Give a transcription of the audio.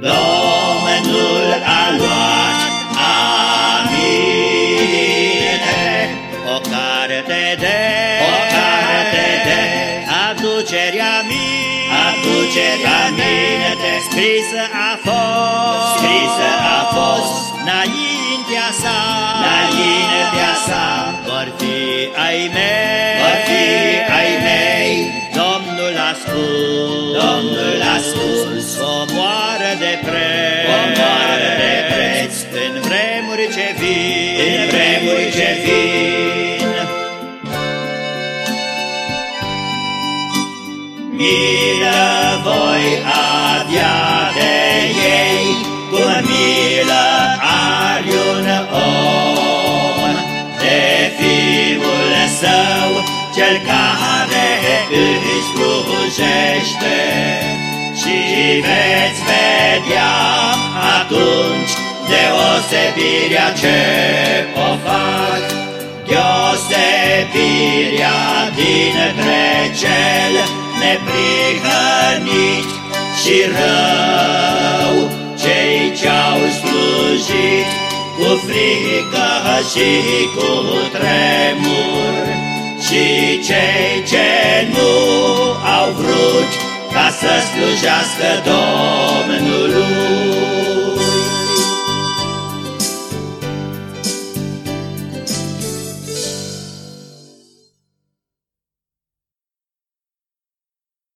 Domnul a luat aminte O carte de, o carte de aducerea minte, aducerea minte Scrisă a fost, Scrisă a fost înaintea sa, înaintea sa. Vor fi ai mei, spus Comoară de preț, Comoară de preț În vremuri ce vin, în vremuri ce vin. Milă voi avea de ei, cum milă are un om. De fiul său, cel care își slujește. Și veți vedea atunci deosebirea ce o fac, deosebirea dintre cel neprihănit și rău, cei ce-au slujit cu frică și cu tremur, și cei ce să slujească Domnului.